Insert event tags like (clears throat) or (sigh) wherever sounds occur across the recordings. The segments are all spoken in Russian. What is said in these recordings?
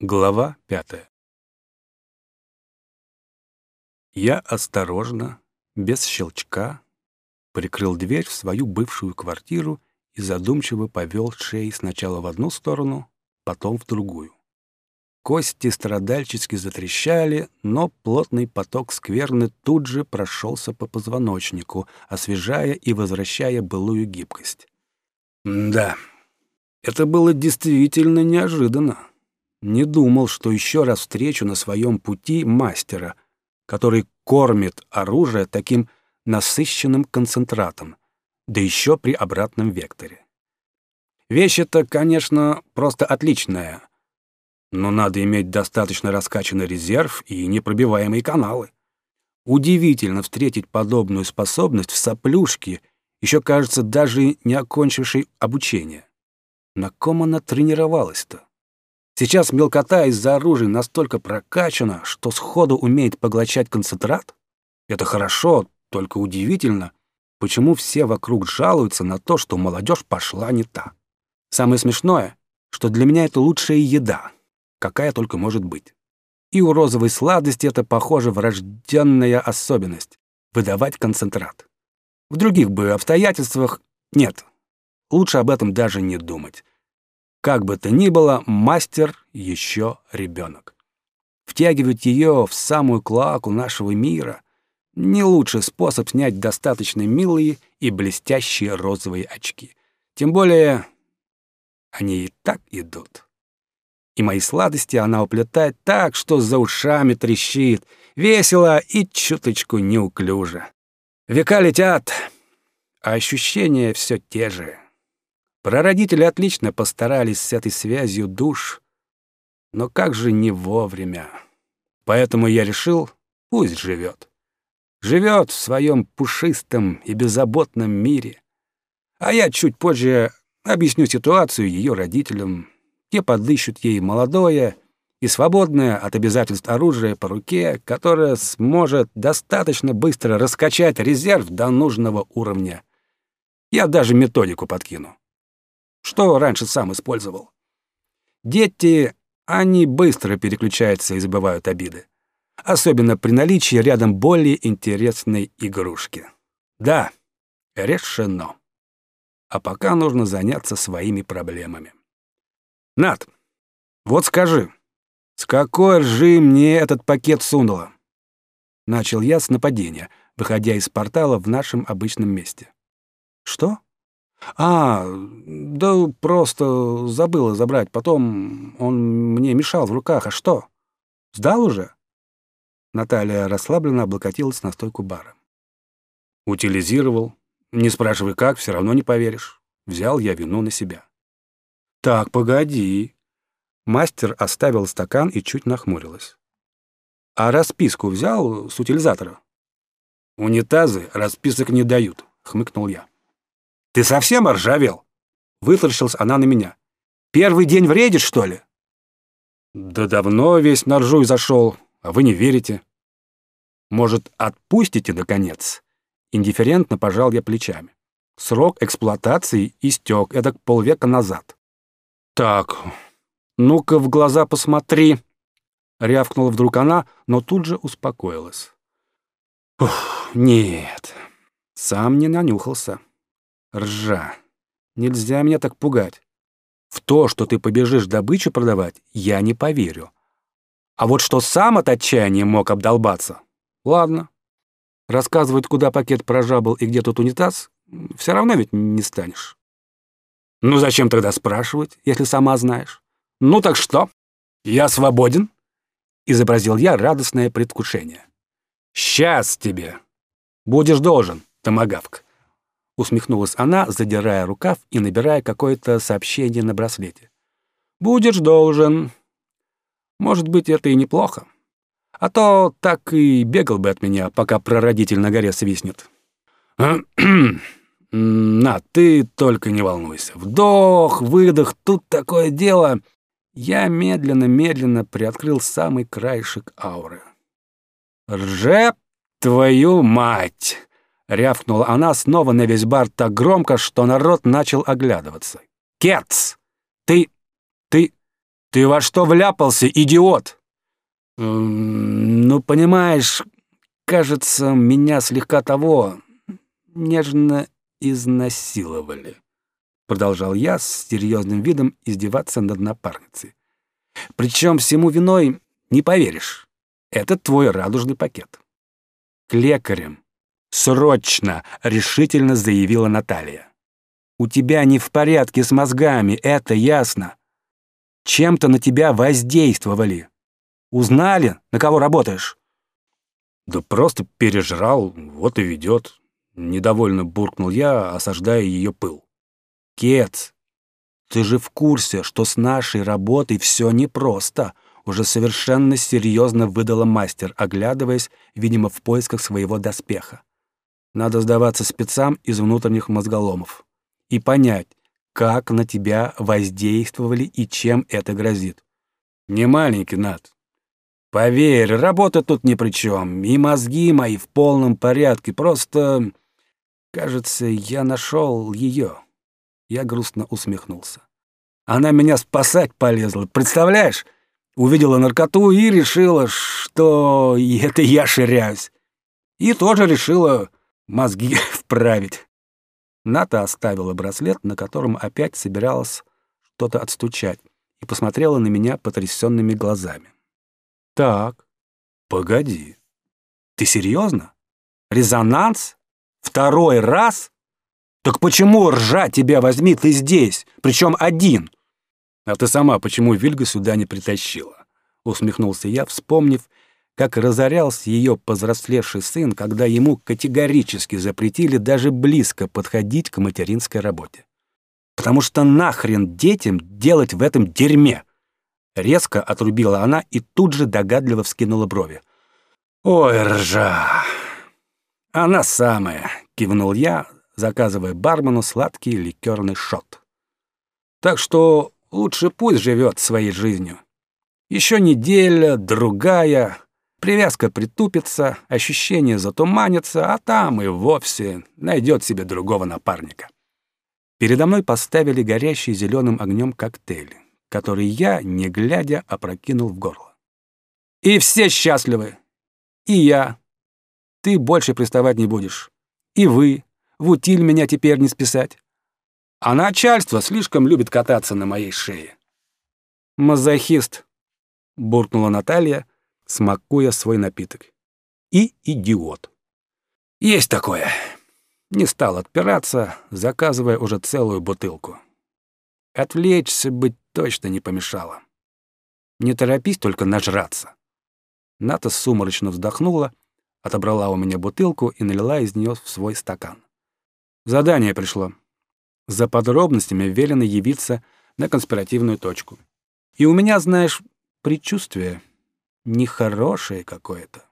Глава пятая. Я осторожно, без щелчка, прикрыл дверь в свою бывшую квартиру и задумчиво повел шеей сначала в одну сторону, потом в другую. Кости страдальчески затрещали, но плотный поток скверны тут же прошелся по позвоночнику, освежая и возвращая былую гибкость. Да, это было действительно неожиданно. Не думал, что еще раз встречу на своем пути мастера, который кормит оружие таким насыщенным концентратом, да еще при обратном векторе. Вещь эта, конечно, просто отличная, но надо иметь достаточно раскачанный резерв и непробиваемые каналы. Удивительно встретить подобную способность в соплюшке, еще, кажется, даже не окончившей обучение. На ком она тренировалась-то? Сейчас мелкота из-за оружия настолько прокачана, что сходу умеет поглощать концентрат? Это хорошо, только удивительно, почему все вокруг жалуются на то, что молодежь пошла не та. Самое смешное, что для меня это лучшая еда, какая только может быть. И у розовой сладости это, похоже, врожденная особенность — выдавать концентрат. В других бы обстоятельствах нет. Лучше об этом даже не думать. Как бы то ни было, мастер еще ребенок. Втягивать ее в самую клаку нашего мира — не лучший способ снять достаточно милые и блестящие розовые очки. Тем более они и так идут. И мои сладости она уплетает так, что за ушами трещит, весело и чуточку неуклюже. Века летят, а ощущения все те же. Прародители отлично постарались с этой связью душ, но как же не вовремя. Поэтому я решил, пусть живет. Живет в своем пушистом и беззаботном мире. А я чуть позже объясню ситуацию ее родителям. Те подыщут ей молодое и свободное от обязательств оружие по руке, которое сможет достаточно быстро раскачать резерв до нужного уровня. Я даже методику подкину что раньше сам использовал. Дети, они быстро переключаются и забывают обиды. Особенно при наличии рядом более интересной игрушки. Да, решено. А пока нужно заняться своими проблемами. Над, вот скажи, с какой ржи мне этот пакет сунуло? Начал я с нападения, выходя из портала в нашем обычном месте. Что? «А, да просто забыла забрать. Потом он мне мешал в руках. А что? Сдал уже?» Наталья расслабленно облокотилась на стойку бара. «Утилизировал. Не спрашивай как, все равно не поверишь. Взял я вину на себя». «Так, погоди». Мастер оставил стакан и чуть нахмурилась. «А расписку взял с утилизатора?» «Унитазы расписок не дают», — хмыкнул я. «Ты совсем оржавел?» Вытаращилась она на меня. «Первый день вредишь, что ли?» «Да давно весь на ржуй зашел, а вы не верите». «Может, отпустите, наконец?» Индифферентно пожал я плечами. Срок эксплуатации истек, это полвека назад. «Так, ну-ка в глаза посмотри», — рявкнула вдруг она, но тут же успокоилась. «Ух, нет, сам не нанюхался. Ржа. Нельзя меня так пугать. В то, что ты побежишь добычу продавать, я не поверю. А вот что сам от отчаяния мог обдолбаться, ладно. Рассказывать, куда пакет прожабал и где тут унитаз, все равно ведь не станешь. Ну зачем тогда спрашивать, если сама знаешь? Ну так что? Я свободен? Изобразил я радостное предвкушение. Сейчас тебе. Будешь должен, томагавк. Усмехнулась она, задирая рукав и набирая какое-то сообщение на браслете. «Будешь должен. Может быть, это и неплохо. А то так и бегал бы от меня, пока прародитель на горе свистнет». (clears throat) «На, ты только не волнуйся. Вдох, выдох, тут такое дело». Я медленно-медленно приоткрыл самый краешек ауры. «Ржеп твою мать!» Рявкнула она снова на весь бар так громко, что народ начал оглядываться. «Кетс! Ты... ты... Ты во что вляпался, идиот? Ну, понимаешь, кажется, меня слегка того нежно изнасиловали. Продолжал я с серьезным видом издеваться над напарницей. Причем всему виной, не поверишь, это твой радужный пакет. К лекарям. Срочно, решительно заявила Наталья. У тебя не в порядке с мозгами, это ясно. Чем-то на тебя воздействовали. Узнали, на кого работаешь? Да просто пережрал, вот и ведет. Недовольно буркнул я, осаждая ее пыл. Кец, ты же в курсе, что с нашей работой все непросто. Уже совершенно серьезно выдала мастер, оглядываясь, видимо, в поисках своего доспеха. Надо сдаваться спецам из внутренних мозголомов и понять, как на тебя воздействовали и чем это грозит. Не маленький, Над. Поверь, работа тут ни при чем, и мозги мои в полном порядке, просто... Кажется, я нашел ее. Я грустно усмехнулся. Она меня спасать полезла, представляешь? Увидела наркоту и решила, что это я ширяюсь. И тоже решила мозги (laughs) вправить. Ната оставила браслет, на котором опять собиралась что-то отстучать, и посмотрела на меня потрясенными глазами. «Так, погоди. Ты серьезно? Резонанс? Второй раз? Так почему, ржа тебя возьми, ты здесь, причем один?» «А ты сама почему Вильга сюда не притащила?» Усмехнулся я, вспомнив, как разорялся ее повзрослевший сын, когда ему категорически запретили даже близко подходить к материнской работе. Потому что нахрен детям делать в этом дерьме? Резко отрубила она и тут же догадливо вскинула брови. «Ой, ржа!» «Она самая!» — кивнул я, заказывая бармену сладкий ликерный шот. «Так что лучше пусть живет своей жизнью. Еще неделя, другая, Привязка притупится, ощущение затуманится, а там и вовсе найдет себе другого напарника. Передо мной поставили горящий зеленым огнем коктейль, который я, не глядя, опрокинул в горло. И все счастливы. И я. Ты больше приставать не будешь. И вы. В утиль меня теперь не списать. А начальство слишком любит кататься на моей шее. «Мазохист», — буркнула Наталья, — смакуя свой напиток. И идиот. Есть такое. Не стал отпираться, заказывая уже целую бутылку. Отвлечься быть точно не помешало. Не торопись только нажраться. Ната сумрачно вздохнула, отобрала у меня бутылку и налила из нее в свой стакан. Задание пришло. За подробностями велено явиться на конспиративную точку. И у меня, знаешь, предчувствие — нехорошее какое-то.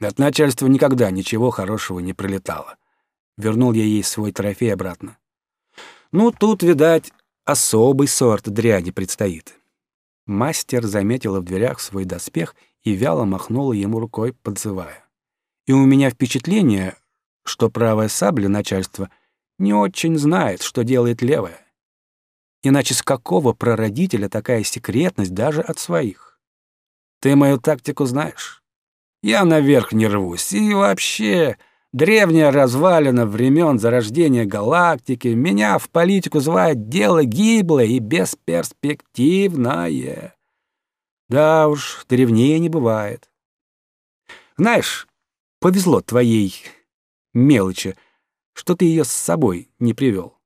От начальства никогда ничего хорошего не прилетало. Вернул я ей свой трофей обратно. Ну, тут, видать, особый сорт дряни предстоит. Мастер заметила в дверях свой доспех и вяло махнула ему рукой, подзывая. И у меня впечатление, что правая сабля начальства не очень знает, что делает левая. Иначе с какого прародителя такая секретность даже от своих? Ты мою тактику знаешь. Я наверх не рвусь. И вообще, древняя развалина времен зарождения галактики меня в политику звать дело гиблое и бесперспективное. Да уж, древнее не бывает. Знаешь, повезло твоей мелочи, что ты ее с собой не привел.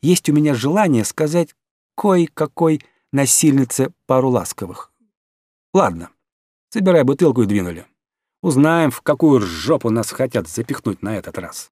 Есть у меня желание сказать кое-какой насильнице пару ласковых. Ладно, Собирай бутылку и двинули. Узнаем, в какую жопу нас хотят запихнуть на этот раз.